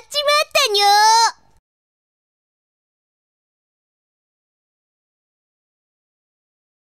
ちまったにょ